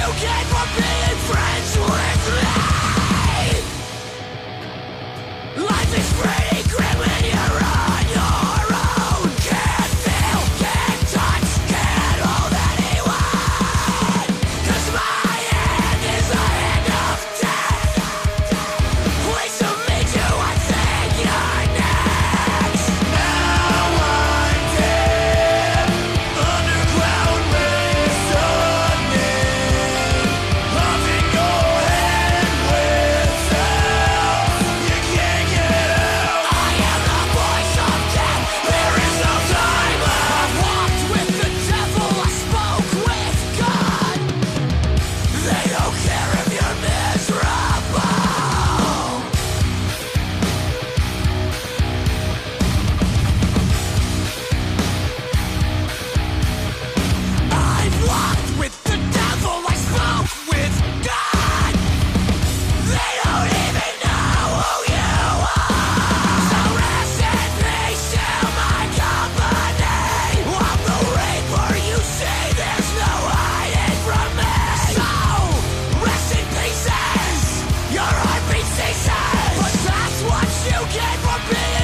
you can you gave for being